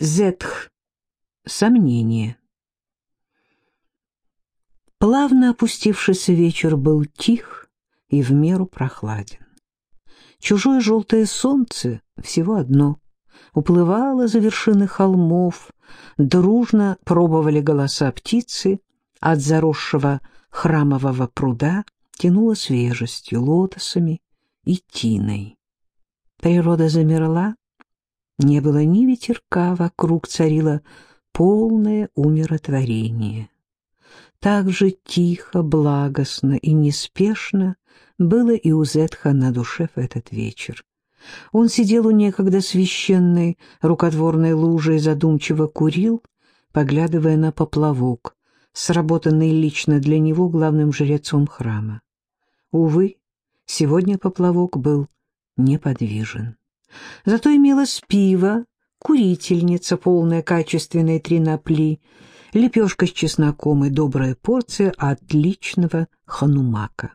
Зетх. Сомнение. Плавно опустившийся вечер был тих и в меру прохладен. Чужое желтое солнце, всего одно, уплывало за вершины холмов, дружно пробовали голоса птицы, от заросшего храмового пруда тянуло свежестью, лотосами и тиной. Природа замерла, не было ни ветерка, вокруг царило полное умиротворение. Так же тихо, благостно и неспешно было и у Зетха на душе в этот вечер. Он сидел у некогда священной рукотворной лужи и задумчиво курил, поглядывая на поплавок, сработанный лично для него главным жрецом храма. Увы, сегодня поплавок был неподвижен. Зато имелось пиво, курительница, полная качественной тринопли, лепешка с чесноком и добрая порция отличного ханумака.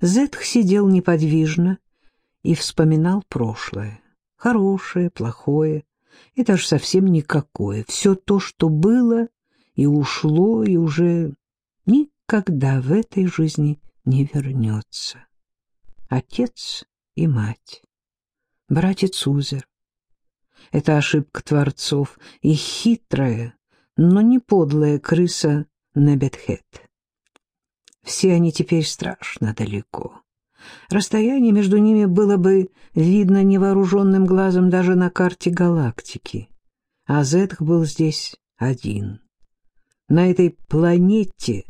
Зетх сидел неподвижно и вспоминал прошлое. Хорошее, плохое и даже совсем никакое. Все то, что было и ушло, и уже никогда в этой жизни не вернется. Отец и мать братец Узер. Это ошибка творцов и хитрая, но не подлая крыса Небетхет. Все они теперь страшно далеко. Расстояние между ними было бы видно невооруженным глазом даже на карте галактики. А Зетх был здесь один. На этой планете...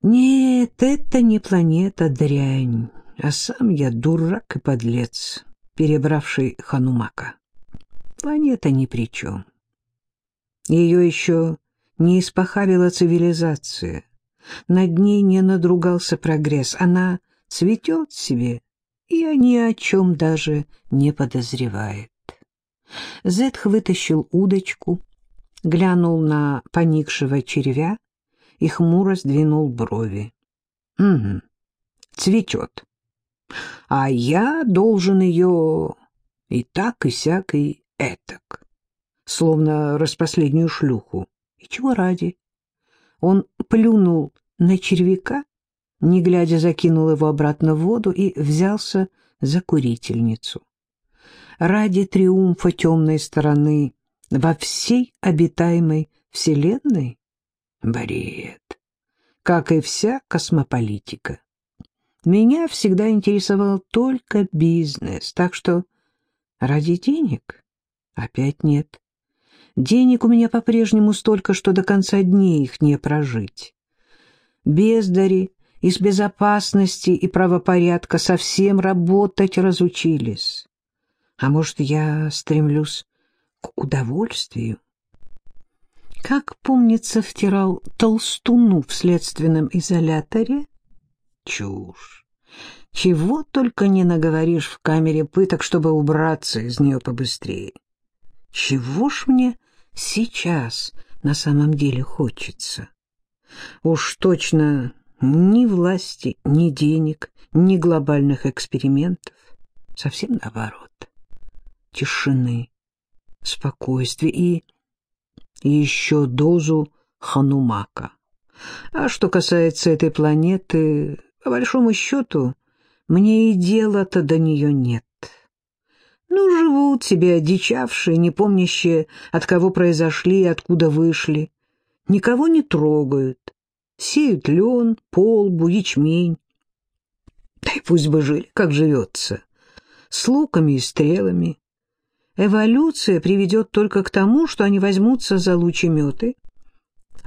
Нет, это не планета дрянь, а сам я дурак и подлец перебравший Ханумака. Планета ни при чем. Ее еще не испохабила цивилизация, над ней не надругался прогресс, она цветет себе и ни о чем даже не подозревает. Зетх вытащил удочку, глянул на поникшего червя и хмуро сдвинул брови. «Угу, цветет а я должен ее и так, и сяк, и этак, словно распоследнюю шлюху. И чего ради? Он плюнул на червяка, не глядя закинул его обратно в воду и взялся за курительницу. Ради триумфа темной стороны во всей обитаемой вселенной? Бред, как и вся космополитика. Меня всегда интересовал только бизнес, так что ради денег опять нет. Денег у меня по-прежнему столько, что до конца дней их не прожить. Бездари из безопасности и правопорядка совсем работать разучились. А может, я стремлюсь к удовольствию? Как, помнится, втирал толстуну в следственном изоляторе, чушь. Чего только не наговоришь в камере пыток, чтобы убраться из нее побыстрее. Чего ж мне сейчас на самом деле хочется? Уж точно ни власти, ни денег, ни глобальных экспериментов. Совсем наоборот. Тишины, спокойствия и... еще дозу ханумака. А что касается этой планеты, по большому счету, мне и дела-то до нее нет. Ну, живут себе одичавшие, не помнящие, от кого произошли и откуда вышли. Никого не трогают. Сеют лен, полбу, ячмень. Да и пусть бы жили, как живется. С луками и стрелами. Эволюция приведет только к тому, что они возьмутся за лучеметы,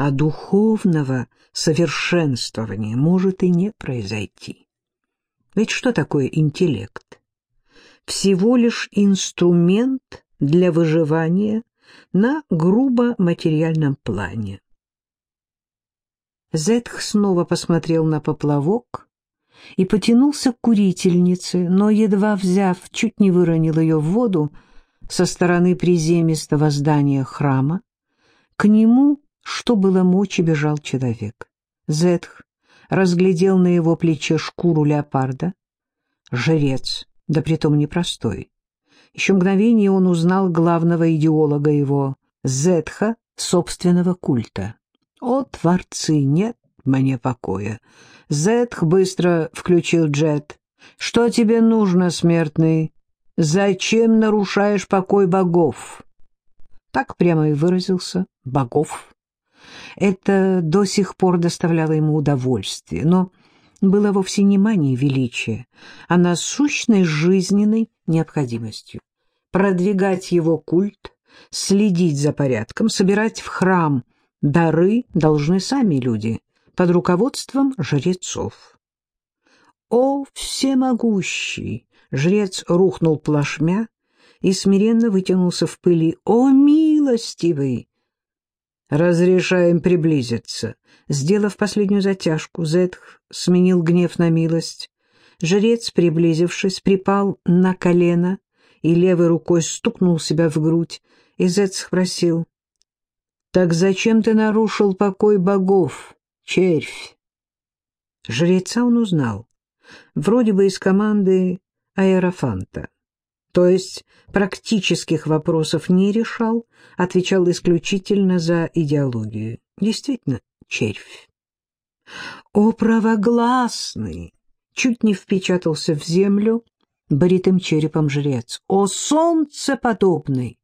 а духовного совершенствования может и не произойти. Ведь что такое интеллект? Всего лишь инструмент для выживания на грубо материальном плане. Зетх снова посмотрел на поплавок и потянулся к курительнице, но, едва взяв, чуть не выронил ее в воду со стороны приземистого здания храма. К нему что было мочи, бежал человек. Зетх разглядел на его плече шкуру леопарда. Жрец, да притом непростой. Еще мгновение он узнал главного идеолога его, Зетха, собственного культа. «О, творцы, нет мне покоя!» Зетх быстро включил джет. «Что тебе нужно, смертный? Зачем нарушаешь покой богов?» Так прямо и выразился «богов». Это до сих пор доставляло ему удовольствие, но было вовсе не манией величия, а насущной жизненной необходимостью. Продвигать его культ, следить за порядком, собирать в храм дары должны сами люди под руководством жрецов. «О, всемогущий!» — жрец рухнул плашмя и смиренно вытянулся в пыли. «О, милостивый!» «Разрешаем приблизиться». Сделав последнюю затяжку, Зетх сменил гнев на милость. Жрец, приблизившись, припал на колено и левой рукой стукнул себя в грудь, и Зет спросил, «Так зачем ты нарушил покой богов, червь?» Жреца он узнал, вроде бы из команды Аэрофанта. То есть практических вопросов не решал, отвечал исключительно за идеологию. Действительно, червь. «О, правогласный!» Чуть не впечатался в землю бритым черепом жрец. «О, солнце подобный!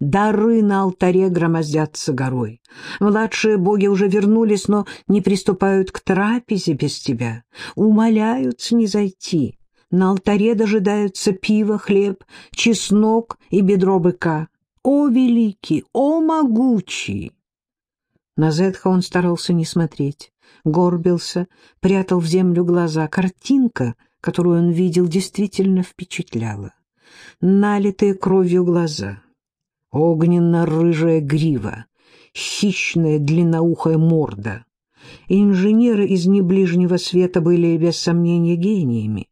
Дары на алтаре громоздятся горой. Младшие боги уже вернулись, но не приступают к трапезе без тебя. Умоляются не зайти. На алтаре дожидаются пиво, хлеб, чеснок и бедро быка. О, великий, о, могучий! На Зетха он старался не смотреть, горбился, прятал в землю глаза. Картинка, которую он видел, действительно впечатляла. Налитые кровью глаза, огненно-рыжая грива, хищная длинноухая морда. Инженеры из неближнего света были, без сомнения, гениями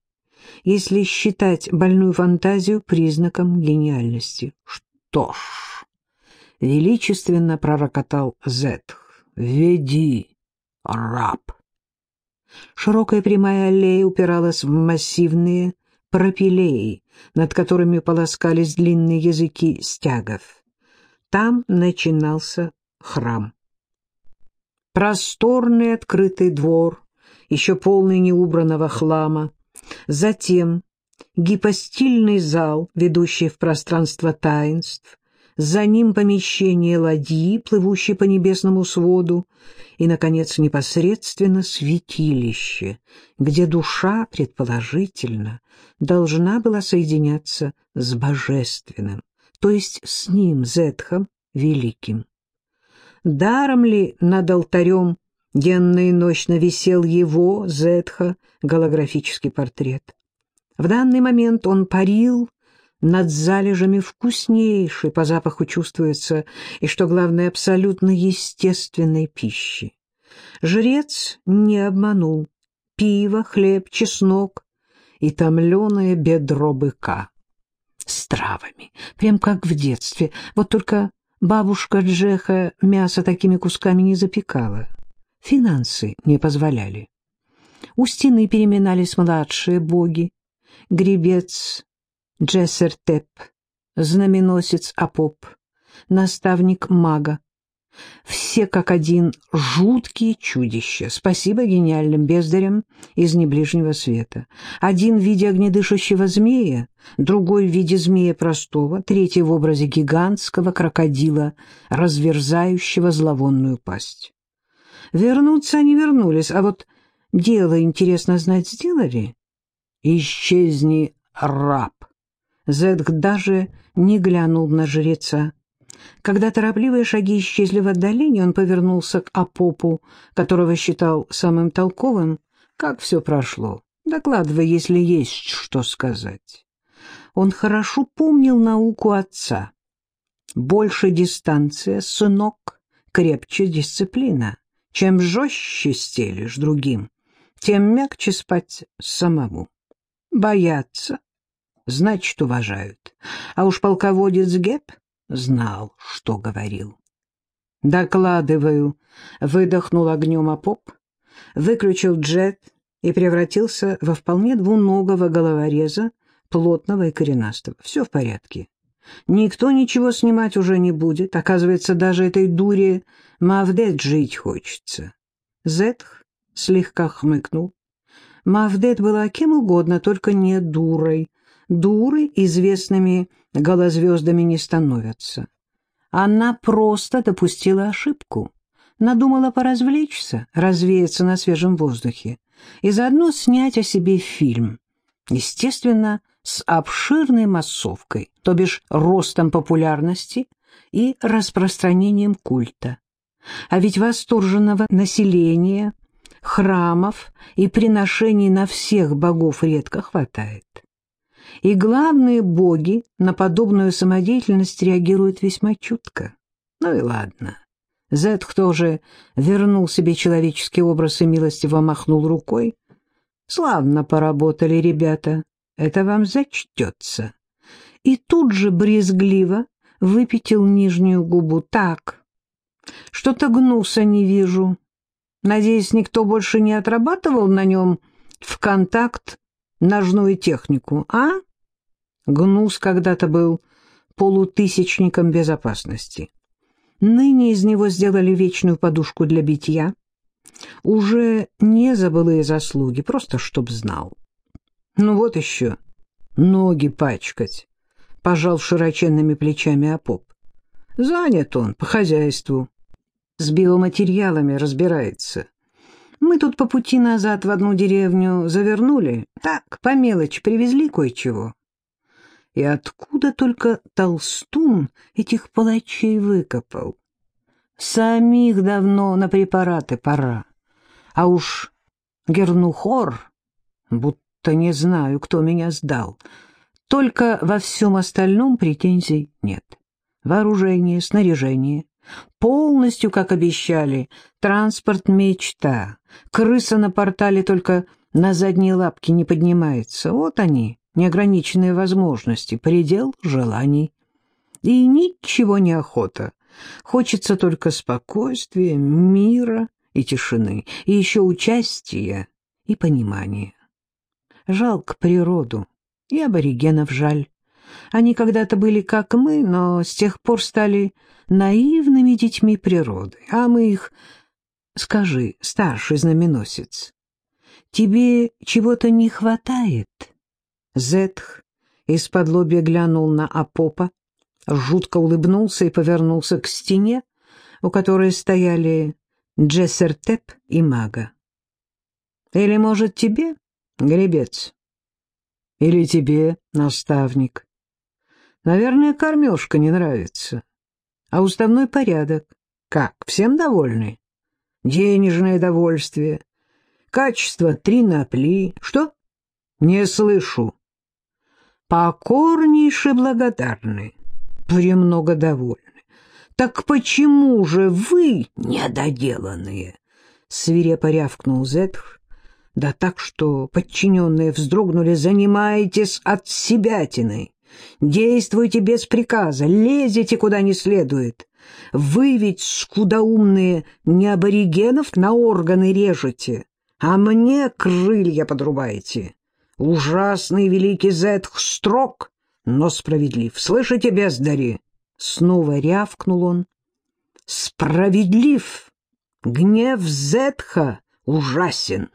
если считать больную фантазию признаком гениальности. Что ж, величественно пророкотал Зетх, веди, раб. Широкая прямая аллея упиралась в массивные пропилеи, над которыми полоскались длинные языки стягов. Там начинался храм. Просторный открытый двор, еще полный неубранного хлама, Затем гипостильный зал, ведущий в пространство таинств, за ним помещение ладьи, плывущей по небесному своду, и, наконец, непосредственно святилище, где душа, предположительно, должна была соединяться с божественным, то есть с ним, Зетхом, великим. Даром ли над алтарем Денно и ночно висел его, Зетха, голографический портрет. В данный момент он парил над залежами вкуснейшей, по запаху чувствуется, и, что главное, абсолютно естественной пищи. Жрец не обманул. Пиво, хлеб, чеснок и томленое бедро быка. С травами, прям как в детстве. Вот только бабушка Джеха мясо такими кусками не запекала. Финансы не позволяли. У стены переминались младшие боги, гребец Джессертеп, знаменосец Апоп, наставник мага. Все как один жуткие чудища, спасибо гениальным бездарям из неближнего света. Один в виде огнедышащего змея, другой в виде змея простого, третий в образе гигантского крокодила, разверзающего зловонную пасть. Вернуться они вернулись, а вот дело, интересно знать, сделали? Исчезни, раб. Зедг даже не глянул на жреца. Когда торопливые шаги исчезли в отдалении, он повернулся к Апопу, которого считал самым толковым. Как все прошло? Докладывай, если есть что сказать. Он хорошо помнил науку отца. Больше дистанция, сынок, крепче дисциплина. Чем жестче стелишь другим, тем мягче спать самому. Боятся, значит, уважают. А уж полководец Геб знал, что говорил. «Докладываю», — выдохнул огнем Апоп, выключил джет и превратился во вполне двуногого головореза, плотного и коренастого. Все в порядке. Никто ничего снимать уже не будет. Оказывается, даже этой дуре Мавдет жить хочется. Зетх слегка хмыкнул. Мавдет была кем угодно, только не дурой. Дуры известными голозвездами не становятся. Она просто допустила ошибку. Надумала поразвлечься, развеяться на свежем воздухе и заодно снять о себе фильм. Естественно, с обширной массовкой, то бишь ростом популярности и распространением культа. А ведь восторженного населения, храмов и приношений на всех богов редко хватает. И главные боги на подобную самодеятельность реагируют весьма чутко. Ну и ладно. Зетх тоже вернул себе человеческий образ и милостиво махнул рукой. Славно поработали ребята, это вам зачтется. И тут же брезгливо выпятил нижнюю губу. Так, что-то гнуса не вижу. Надеюсь, никто больше не отрабатывал на нем в контакт ножную технику, а? Гнус когда-то был полутысячником безопасности. Ныне из него сделали вечную подушку для битья. Уже не за былые заслуги, просто чтоб знал. Ну вот еще, ноги пачкать, пожал широченными плечами Апоп. Занят он по хозяйству, с биоматериалами разбирается. Мы тут по пути назад в одну деревню завернули, так, по мелочи, привезли кое-чего. И откуда только толстун этих палачей выкопал? Самих давно на препараты пора. А уж Гернухор, будто не знаю, кто меня сдал. Только во всем остальном претензий нет. Вооружение, снаряжение. Полностью, как обещали, транспорт мечта. Крыса на портале только на задние лапки не поднимается. Вот они, неограниченные возможности, предел желаний. И ничего не охота. Хочется только спокойствия, мира и тишины, и еще участия и понимания. Жалко природу, и аборигенов жаль. Они когда-то были как мы, но с тех пор стали наивными детьми природы, а мы их... Скажи, старший знаменосец, тебе чего-то не хватает? Зетх из-под лобья глянул на Апопа, жутко улыбнулся и повернулся к стене, у которой стояли Джессертеп и Мага. «Или, может, тебе, гребец? Или тебе, наставник? Наверное, кормежка не нравится. А уставной порядок? Как, всем довольны? Денежное довольствие. Качество три напли. Что? Не слышу. Покорнейше благодарны. Премного довольны. Так почему же вы недоделанные? Свирепо рявкнул Зетх, да так, что подчиненные вздрогнули, занимаетесь от себятиной. Действуйте без приказа, лезете куда не следует. Вы ведь, скудоумные, не аборигенов на органы режете, а мне крылья подрубаете. Ужасный великий Зетх строг, но справедлив. Слышите, бездари? Снова рявкнул он. Справедлив. Гнев Зетха ужасен.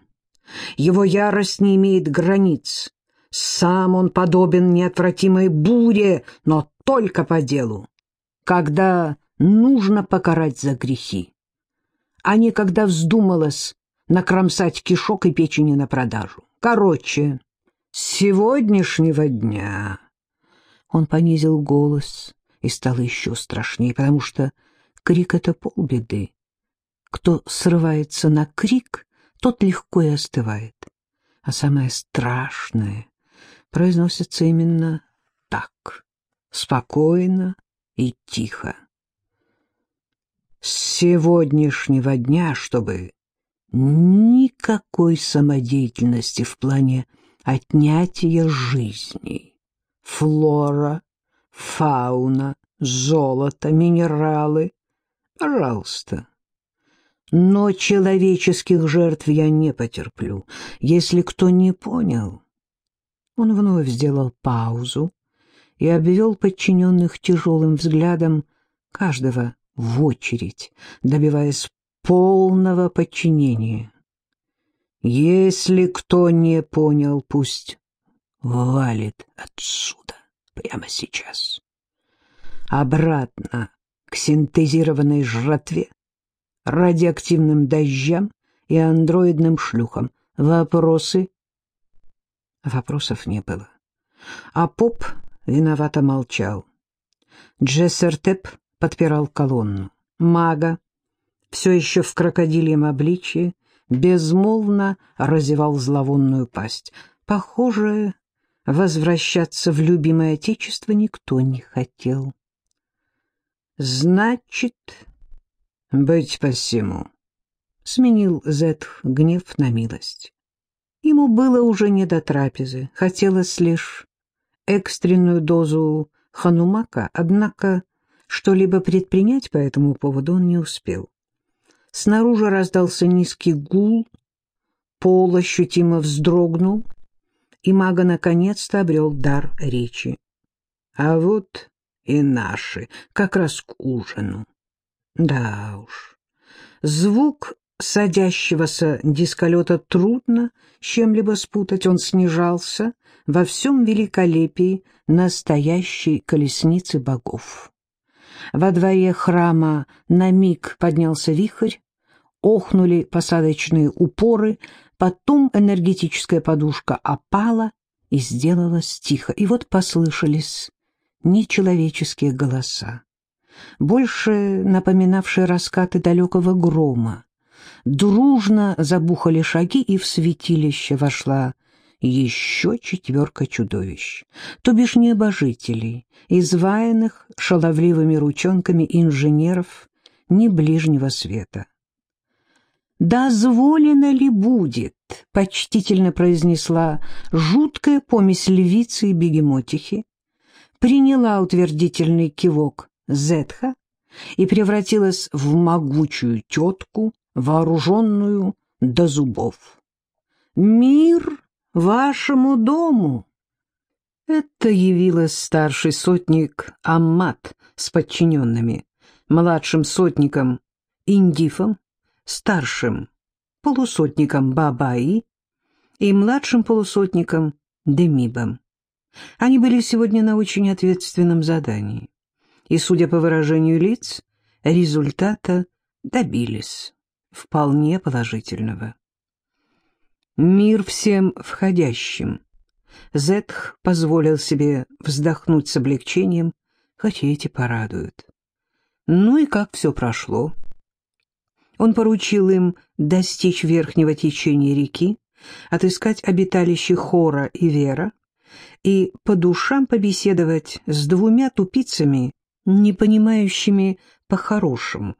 Его ярость не имеет границ. Сам он подобен неотвратимой буре, но только по делу, когда нужно покарать за грехи, а не когда вздумалось накромсать кишок и печени на продажу. Короче, с сегодняшнего дня... Он понизил голос и стал еще страшнее, потому что крик — это полбеды. Кто срывается на крик, тот легко и остывает. А самое страшное произносится именно так, спокойно и тихо. С сегодняшнего дня, чтобы никакой самодеятельности в плане отнятия жизни, флора, фауна, золото, минералы, пожалуйста. Но человеческих жертв я не потерплю. Если кто не понял, Он вновь сделал паузу и обвел подчиненных тяжелым взглядом каждого в очередь, добиваясь полного подчинения. Если кто не понял, пусть валит отсюда прямо сейчас. Обратно к синтезированной жратве, радиоактивным дождям и андроидным шлюхам. Вопросы? Вопросов не было. А поп виновато молчал. Джессертеп подпирал колонну. Мага, все еще в крокодильем обличье, безмолвно разевал зловонную пасть. Похоже, возвращаться в любимое отечество никто не хотел. «Значит, быть посему», — сменил Зетх гнев на милость. Ему было уже не до трапезы, хотелось лишь экстренную дозу ханумака, однако что-либо предпринять по этому поводу он не успел. Снаружи раздался низкий гул, пол ощутимо вздрогнул, и мага наконец-то обрел дар речи. А вот и наши, как раз к ужину. Да уж, звук садящегося дисколета трудно с чем-либо спутать, он снижался во всем великолепии настоящей колесницы богов. Во дворе храма на миг поднялся вихрь, охнули посадочные упоры, потом энергетическая подушка опала и сделалась тихо. И вот послышались нечеловеческие голоса, больше напоминавшие раскаты далекого грома. Дружно забухали шаги, и в святилище вошла еще четверка чудовищ, то бишь небожителей, изваянных шаловливыми ручонками инженеров не ближнего света. «Дозволено ли будет?» — почтительно произнесла жуткая помесь львицы и бегемотихи, приняла утвердительный кивок Зетха и превратилась в могучую тетку, вооруженную до зубов. «Мир вашему дому!» Это явилась старший сотник Аммат с подчиненными, младшим сотником Индифом, старшим полусотником Бабаи и младшим полусотником Демибом. Они были сегодня на очень ответственном задании, и, судя по выражению лиц, результата добились, вполне положительного. Мир всем входящим. Зетх позволил себе вздохнуть с облегчением, хотя эти порадуют. Ну и как все прошло? Он поручил им достичь верхнего течения реки, отыскать обиталище Хора и Вера и по душам побеседовать с двумя тупицами, не понимающими по-хорошему.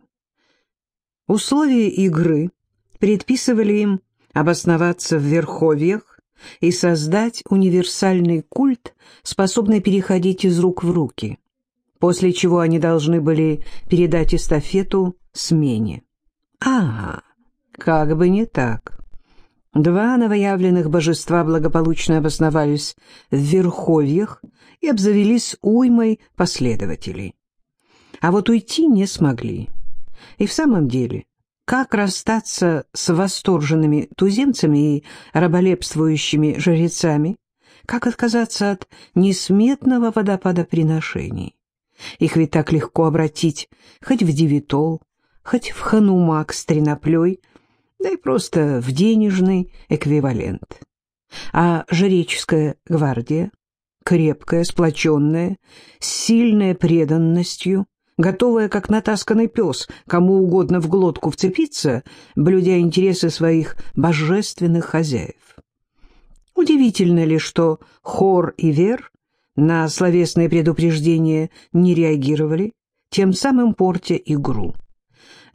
Условия игры предписывали им обосноваться в верховьях и создать универсальный культ, способный переходить из рук в руки, после чего они должны были передать эстафету смене. Ага, как бы не так. Два новоявленных божества благополучно обосновались в верховьях и обзавелись уймой последователей. А вот уйти не смогли. И в самом деле, как расстаться с восторженными туземцами и раболепствующими жрецами? Как отказаться от несметного водопада приношений? Их ведь так легко обратить хоть в девитол, хоть в ханумак с треноплей, да и просто в денежный эквивалент. А жреческая гвардия, крепкая, сплоченная, с сильной преданностью, готовая, как натасканный пес, кому угодно в глотку вцепиться, блюдя интересы своих божественных хозяев. Удивительно ли, что Хор и Вер на словесные предупреждения не реагировали, тем самым портя игру.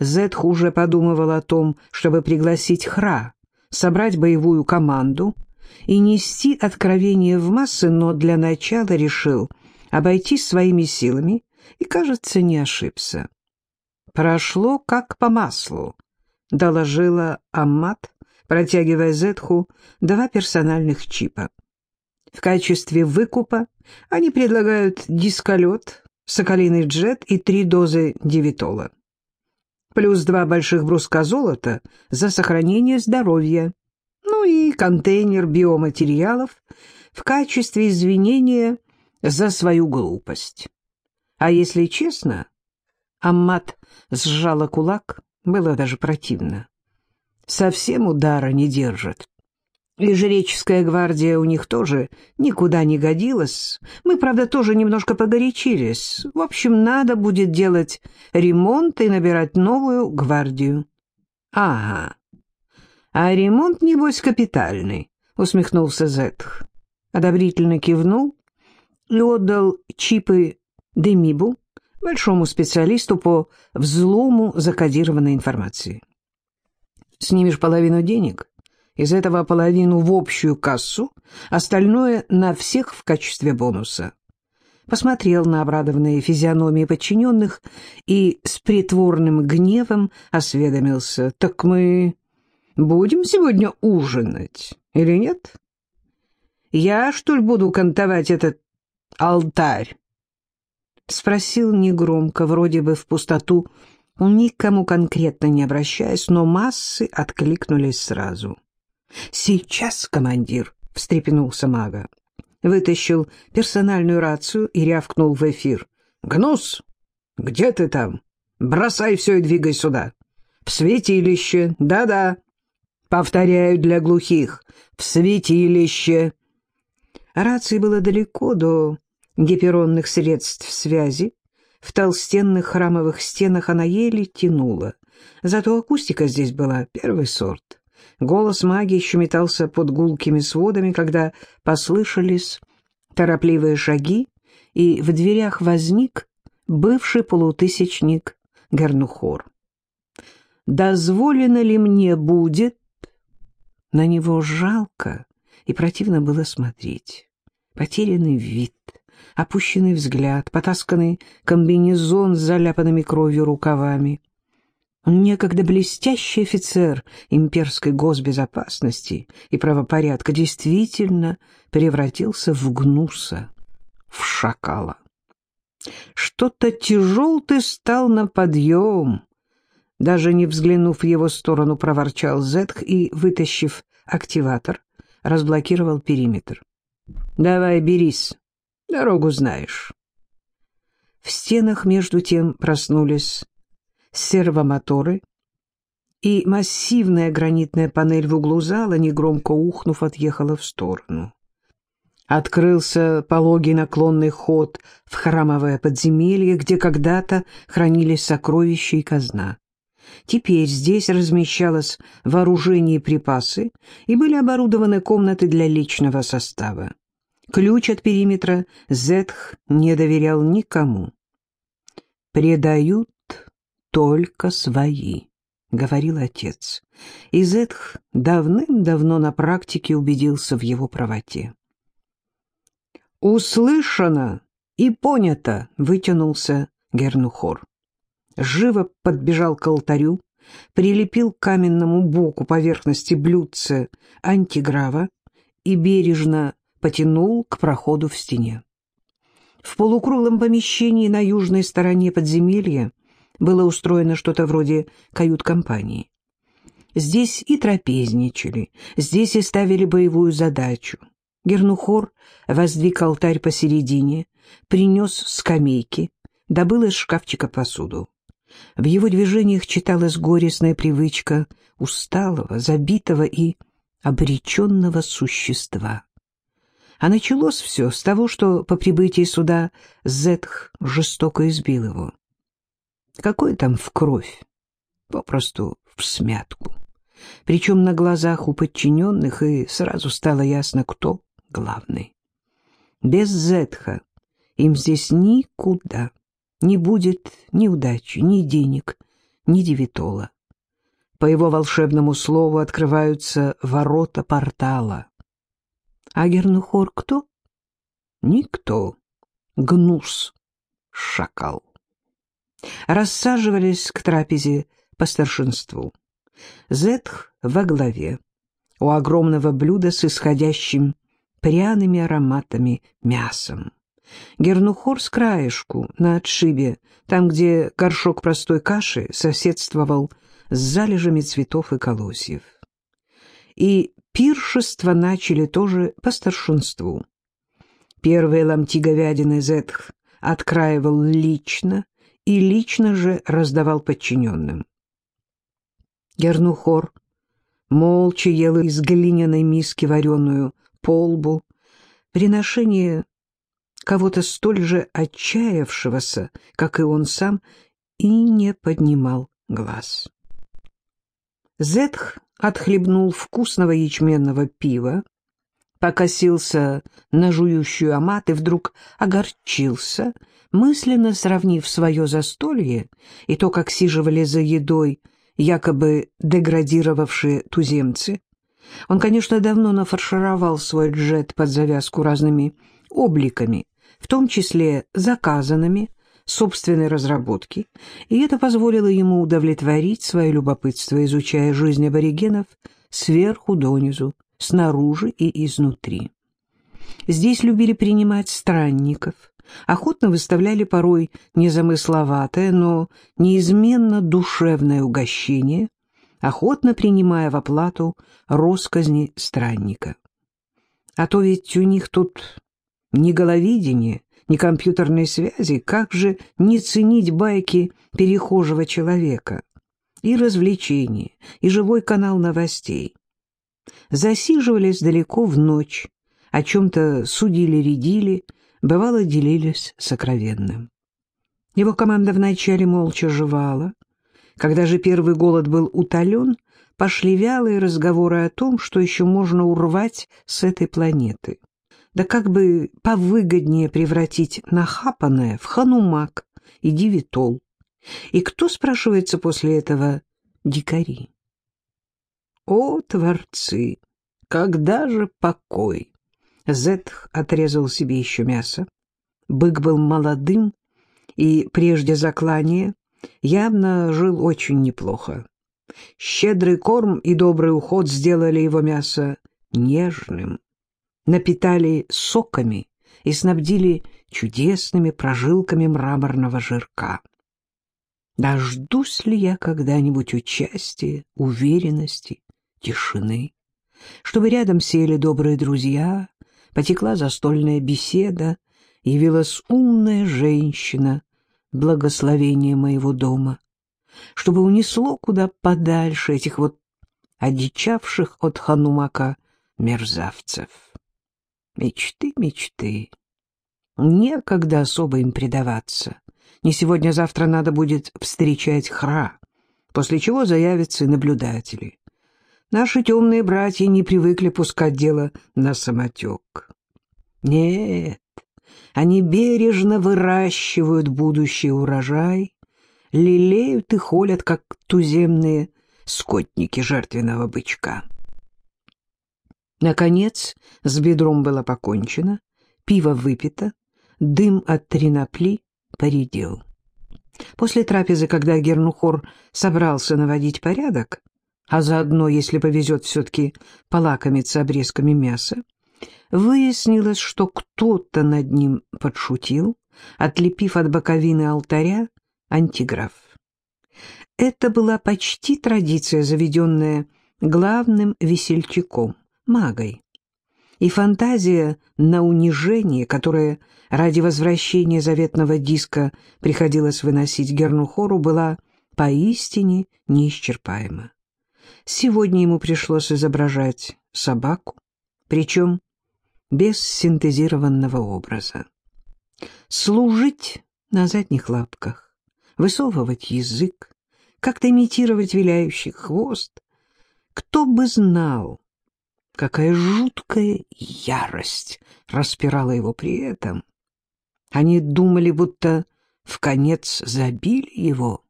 Зетх уже подумывал о том, чтобы пригласить Хра, собрать боевую команду и нести откровение в массы, но для начала решил обойтись своими силами и, кажется, не ошибся. «Прошло как по маслу», — доложила Аммат, протягивая Зетху два персональных чипа. В качестве выкупа они предлагают дисколет, соколиный джет и три дозы девитола. Плюс два больших бруска золота за сохранение здоровья. И контейнер биоматериалов в качестве извинения за свою глупость. А если честно, Аммат сжала кулак, было даже противно. Совсем удара не держит. И жреческая гвардия у них тоже никуда не годилась. Мы, правда, тоже немножко погорячились. В общем, надо будет делать ремонт и набирать новую гвардию. — Ага. А ремонт, небось, капитальный, — усмехнулся Зетх. Одобрительно кивнул и отдал чипы Демибу, большому специалисту по взлому закодированной информации. Снимешь половину денег, из этого половину в общую кассу, остальное на всех в качестве бонуса. Посмотрел на обрадованные физиономии подчиненных и с притворным гневом осведомился. «Так мы будем сегодня ужинать или нет? Я, что ли, буду кантовать этот алтарь?» Спросил негромко, вроде бы в пустоту, никому конкретно не обращаясь, но массы откликнулись сразу. «Сейчас, командир!» — встрепенулся мага. Вытащил персональную рацию и рявкнул в эфир. «Гнус, где ты там? Бросай все и двигай сюда. В святилище, да-да. Повторяю для глухих, в святилище». Рации было далеко до гиперонных средств связи. В толстенных храмовых стенах она еле тянула. Зато акустика здесь была первый сорт. Голос маги еще метался под гулкими сводами, когда послышались торопливые шаги, и в дверях возник бывший полутысячник Гернухор. «Дозволено ли мне будет?» На него жалко и противно было смотреть. Потерянный вид, опущенный взгляд, потасканный комбинезон с заляпанными кровью рукавами. Некогда блестящий офицер имперской госбезопасности и правопорядка действительно превратился в гнуса, в шакала. Что-то тяжел ты стал на подъем. Даже не взглянув в его сторону, проворчал Зетх и, вытащив активатор, разблокировал периметр. «Давай, берись, дорогу знаешь». В стенах между тем проснулись сервомоторы, и массивная гранитная панель в углу зала, негромко ухнув, отъехала в сторону. Открылся пологий наклонный ход в храмовое подземелье, где когда-то хранились сокровища и казна. Теперь здесь размещалось вооружение и припасы, и были оборудованы комнаты для личного состава. Ключ от периметра Зетх не доверял никому. «Предают только свои», — говорил отец. И Зетх давным-давно на практике убедился в его правоте. «Услышано и понято!» — вытянулся Гернухор. Живо подбежал к алтарю, прилепил к каменному боку поверхности блюдца антиграва и бережно потянул к проходу в стене. В полукруглом помещении на южной стороне подземелья было устроено что-то вроде кают-компании. Здесь и трапезничали, здесь и ставили боевую задачу. Гернухор воздвиг алтарь посередине, принес скамейки, добыл из шкафчика посуду. В его движениях читалась горестная привычка усталого, забитого и обреченного существа. А началось все с того, что по прибытии сюда Зетх жестоко избил его. Какой там в кровь? Попросту в смятку. Причем на глазах у подчиненных, и сразу стало ясно, кто главный. Без Зетха им здесь никуда не будет ни удачи, ни денег, ни девитола. По его волшебному слову открываются ворота портала. А Гернухор кто? Никто. Гнус, шакал рассаживались к трапезе по старшинству. Зетх во главе, у огромного блюда с исходящим пряными ароматами мясом. Гернухор с краешку на отшибе, там, где горшок простой каши соседствовал с залежами цветов и колосьев. И пиршество начали тоже по старшинству. Первые ломти говядины Зетх откраивал лично и лично же раздавал подчиненным. Гернухор молча ел из глиняной миски вареную полбу, приношение кого-то столь же отчаявшегося, как и он сам, и не поднимал глаз. Зетх отхлебнул вкусного ячменного пива, покосился на жующую амат и вдруг огорчился, мысленно сравнив свое застолье и то, как сиживали за едой якобы деградировавшие туземцы. Он, конечно, давно нафаршировал свой джет под завязку разными обликами, в том числе заказанными, собственной разработки, и это позволило ему удовлетворить свое любопытство, изучая жизнь аборигенов сверху донизу, снаружи и изнутри. Здесь любили принимать странников, охотно выставляли порой незамысловатое, но неизменно душевное угощение, охотно принимая в оплату росказни странника. А то ведь у них тут ни головидение, ни компьютерной связи, как же не ценить байки перехожего человека? И развлечения, и живой канал новостей. Засиживались далеко в ночь, о чем-то судили-редили, бывало делились сокровенным. Его команда вначале молча жевала. Когда же первый голод был утолен, пошли вялые разговоры о том, что еще можно урвать с этой планеты да как бы повыгоднее превратить нахапанное в ханумак и дивитол. И кто, спрашивается после этого, дикари? О, творцы! Когда же покой? Зетх отрезал себе еще мясо. Бык был молодым, и прежде заклания явно жил очень неплохо. Щедрый корм и добрый уход сделали его мясо нежным, напитали соками и снабдили чудесными прожилками мраморного жирка. Дождусь ли я когда-нибудь участия, уверенности, тишины, чтобы рядом сели добрые друзья, потекла застольная беседа, явилась умная женщина, благословение моего дома, чтобы унесло куда подальше этих вот одичавших от ханумака мерзавцев. Мечты, мечты. Некогда особо им предаваться. Не сегодня-завтра надо будет встречать Хра, после чего заявятся и наблюдатели. Наши темные братья не привыкли пускать дело на самотек. Нет, они бережно выращивают будущий урожай, лелеют и холят, как туземные скотники жертвенного бычка. Наконец, с бедром было покончено, пиво выпито, дым от тринопли поредел. После трапезы, когда Гернухор собрался наводить порядок, а заодно, если повезет, все-таки полакомиться обрезками мяса, выяснилось, что кто-то над ним подшутил, отлепив от боковины алтаря антиграф. Это была почти традиция, заведенная главным весельчаком — магой. И фантазия на унижение, которое ради возвращения заветного диска приходилось выносить Гернухору, была поистине неисчерпаема. Сегодня ему пришлось изображать собаку, причем без синтезированного образа. Служить на задних лапках, высовывать язык, как-то имитировать виляющий хвост. Кто бы знал, Какая жуткая ярость распирала его при этом. Они думали, будто в конец забили его.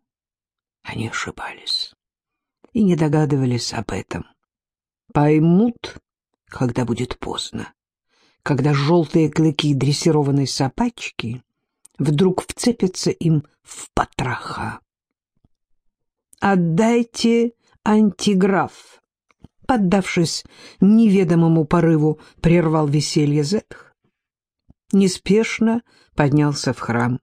Они ошибались и не догадывались об этом. Поймут, когда будет поздно, когда желтые клыки дрессированной собачки вдруг вцепятся им в потроха. «Отдайте антиграф», поддавшись неведомому порыву, прервал веселье Зетх. Неспешно поднялся в храм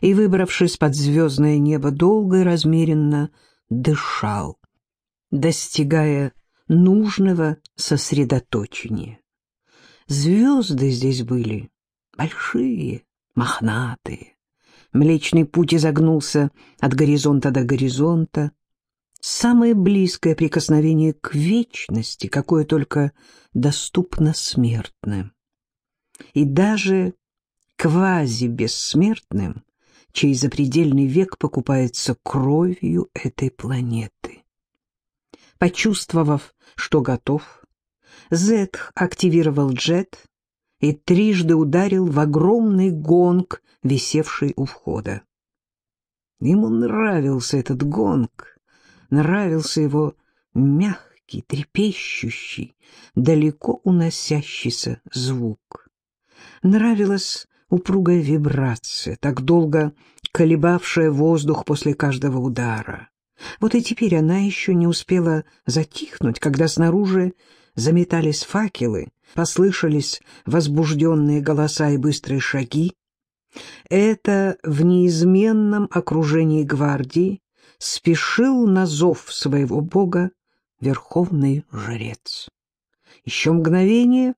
и, выбравшись под звездное небо, долго и размеренно дышал, достигая нужного сосредоточения. Звезды здесь были большие, мохнатые. Млечный путь изогнулся от горизонта до горизонта. Самое близкое прикосновение к вечности, какое только доступно смертным. И даже квази-бессмертным, чей запредельный век покупается кровью этой планеты. Почувствовав, что готов, Зетх активировал джет и трижды ударил в огромный гонг, висевший у входа. Ему нравился этот гонг, нравился его мягкий, трепещущий, далеко уносящийся звук. Нравилась упругая вибрация, так долго колебавшая воздух после каждого удара. Вот и теперь она еще не успела затихнуть, когда снаружи заметались факелы, послышались возбужденные голоса и быстрые шаги. Это в неизменном окружении гвардии спешил на зов своего бога верховный жрец. Еще мгновение,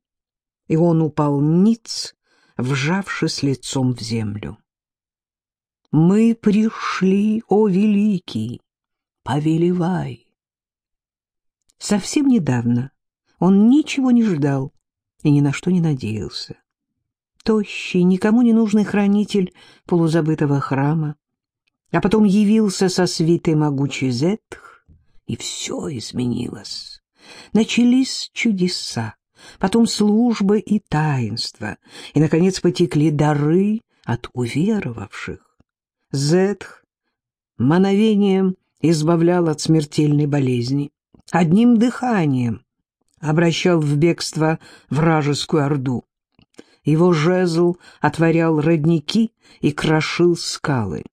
и он упал ниц, вжавшись лицом в землю. «Мы пришли, о великий, повелевай!» Совсем недавно он ничего не ждал и ни на что не надеялся. Тощий, никому не нужный хранитель полузабытого храма, а потом явился со свитой могучий Зетх, и все изменилось. Начались чудеса, потом службы и таинства, и, наконец, потекли дары от уверовавших. Зетх мановением избавлял от смертельной болезни, одним дыханием обращал в бегство вражескую орду. Его жезл отворял родники и крошил скалы.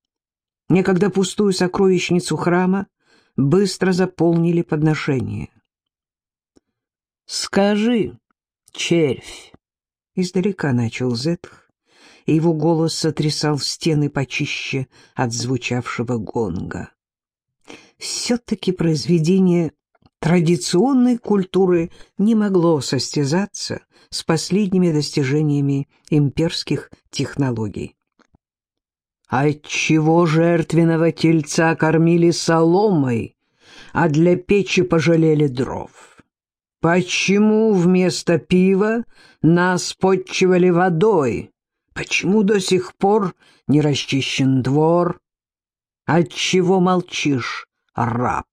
Некогда пустую сокровищницу храма быстро заполнили подношения. «Скажи, червь!» — издалека начал Зетх, и его голос сотрясал стены почище от звучавшего гонга. Все-таки произведение традиционной культуры не могло состязаться с последними достижениями имперских технологий. Отчего жертвенного тельца кормили соломой, а для печи пожалели дров? Почему вместо пива нас подчивали водой? Почему до сих пор не расчищен двор? Отчего молчишь, раб?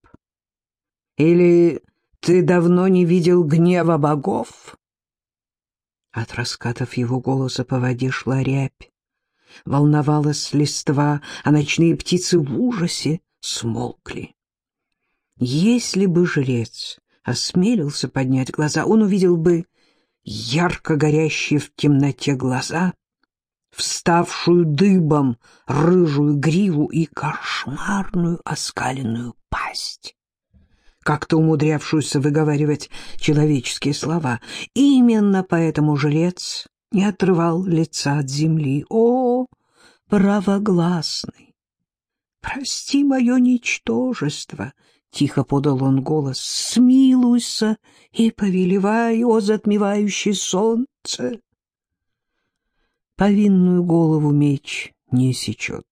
Или ты давно не видел гнева богов?» От раскатов его голоса по воде шла рябь. Волновалась листва, а ночные птицы в ужасе смолкли. Если бы жрец осмелился поднять глаза, он увидел бы ярко горящие в темноте глаза, вставшую дыбом рыжую гриву и кошмарную оскаленную пасть как-то умудрявшуюся выговаривать человеческие слова. Именно поэтому жрец не отрывал лица от земли. О, правогласный! Прости мое ничтожество, — тихо подал он голос, — смилуйся и повелевай, о затмевающее солнце. Повинную голову меч не сечет.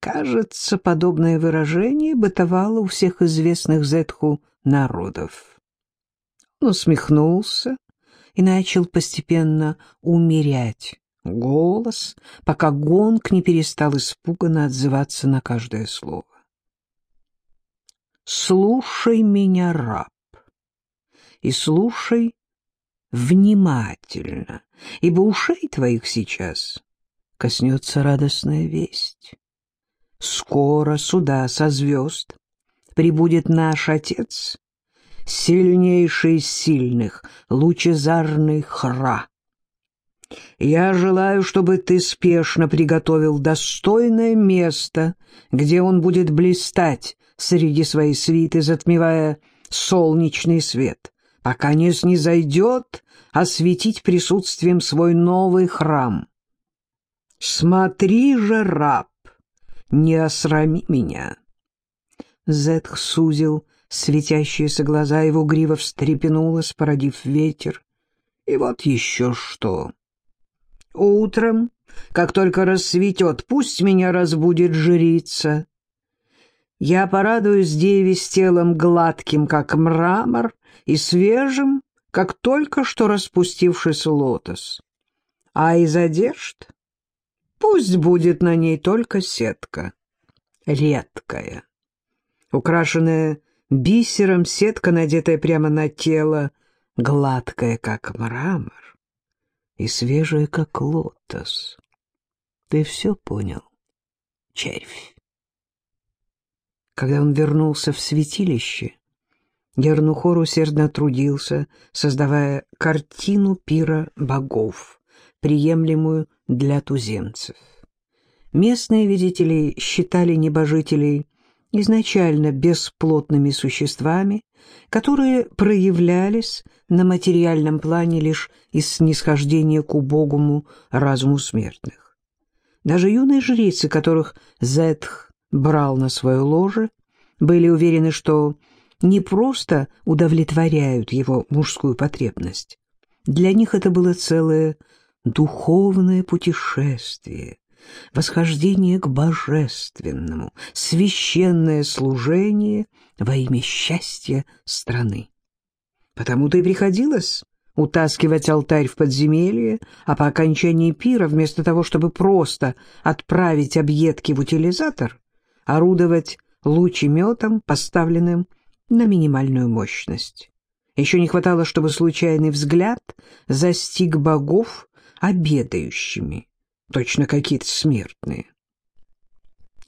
Кажется, подобное выражение бытовало у всех известных Зетху народов. Он усмехнулся и начал постепенно умерять голос, пока гонг не перестал испуганно отзываться на каждое слово. «Слушай меня, раб, и слушай внимательно, ибо ушей твоих сейчас коснется радостная весть». Скоро сюда со звезд прибудет наш Отец, сильнейший из сильных, лучезарный Хра. Я желаю, чтобы ты спешно приготовил достойное место, где он будет блистать среди своей свиты, затмевая солнечный свет, пока не снизойдет осветить присутствием свой новый храм. Смотри же, раб, не осрами меня. Зетх сузил светящиеся глаза, его грива встрепенулась, породив ветер. И вот еще что. Утром, как только рассветет, пусть меня разбудит жрица. Я порадуюсь деве с телом гладким, как мрамор, и свежим, как только что распустившийся лотос. А из одежд пусть будет на ней только сетка, редкая, украшенная бисером, сетка, надетая прямо на тело, гладкая, как мрамор, и свежая, как лотос. Ты все понял, червь? Когда он вернулся в святилище, Гернухор усердно трудился, создавая картину пира богов, приемлемую для туземцев. Местные видители считали небожителей изначально бесплотными существами, которые проявлялись на материальном плане лишь из снисхождения к убогому разуму смертных. Даже юные жрицы, которых Зетх брал на свое ложе, были уверены, что не просто удовлетворяют его мужскую потребность. Для них это было целое духовное путешествие, восхождение к божественному, священное служение во имя счастья страны. Потому-то и приходилось утаскивать алтарь в подземелье, а по окончании пира, вместо того, чтобы просто отправить объедки в утилизатор, орудовать лучеметом, поставленным на минимальную мощность. Еще не хватало, чтобы случайный взгляд застиг богов обедающими, точно какие-то смертные.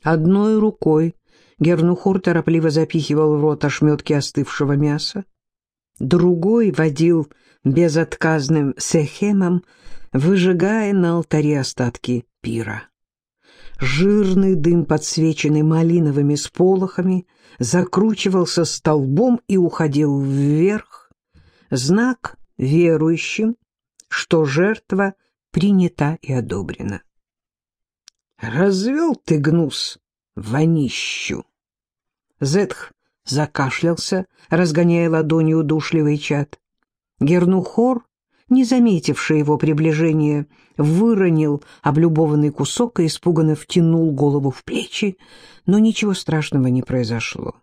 Одной рукой Гернухур торопливо запихивал в рот ошметки остывшего мяса, другой водил безотказным сехемом, выжигая на алтаре остатки пира. Жирный дым, подсвеченный малиновыми сполохами, закручивался столбом и уходил вверх, знак верующим, что жертва принята и одобрена. «Развел ты, гнус, вонищу!» Зетх закашлялся, разгоняя ладонью удушливый чад. Гернухор не заметивший его приближения, выронил облюбованный кусок и испуганно втянул голову в плечи, но ничего страшного не произошло.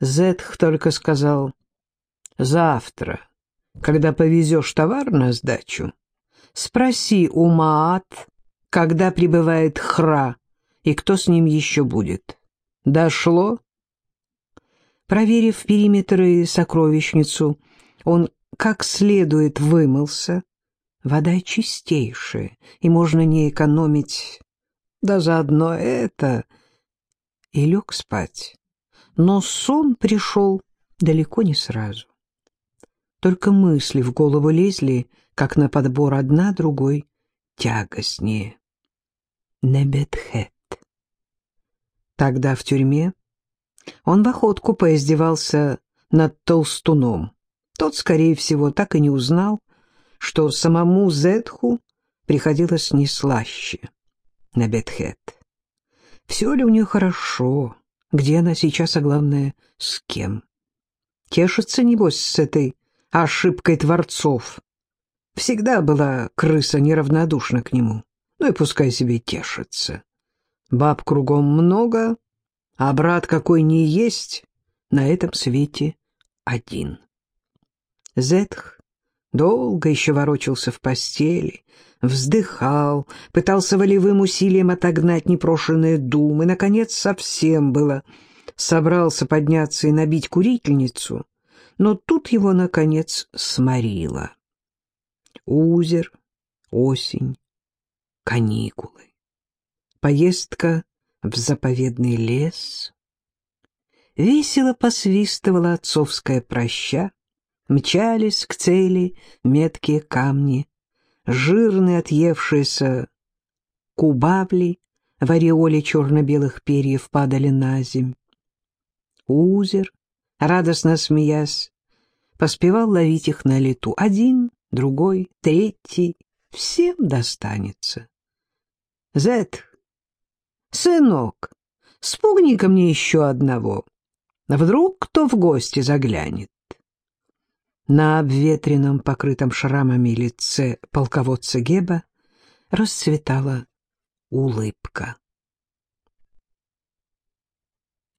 Зетх только сказал, «Завтра, когда повезешь товар на сдачу, спроси у Маат, когда прибывает Хра и кто с ним еще будет. Дошло?» Проверив периметры и сокровищницу, он как следует вымылся, вода чистейшая, и можно не экономить, да заодно это, и лег спать. Но сон пришел далеко не сразу. Только мысли в голову лезли, как на подбор одна другой тягостнее. Небетхет. Тогда в тюрьме он в охотку поиздевался над толстуном, тот, скорее всего, так и не узнал, что самому Зетху приходилось не слаще на Бетхет. Все ли у нее хорошо? Где она сейчас, а главное, с кем? Тешится, небось, с этой ошибкой творцов. Всегда была крыса неравнодушна к нему. Ну и пускай себе тешится. Баб кругом много, а брат какой не есть, на этом свете один. Зетх долго еще ворочался в постели, вздыхал, пытался волевым усилием отогнать непрошенные думы, наконец совсем было собрался подняться и набить курительницу, но тут его, наконец, сморило. Узер, осень, каникулы, поездка в заповедный лес. Весело посвистывала отцовская проща, Мчались к цели меткие камни, жирные отъевшиеся кубавли в ореоле черно-белых перьев падали на земь. Узер радостно смеясь, поспевал ловить их на лету. Один, другой, третий, всем достанется. Зет, сынок, спугни ко мне еще одного. Вдруг кто в гости заглянет. На обветренном, покрытом шрамами лице полководца Геба расцветала улыбка.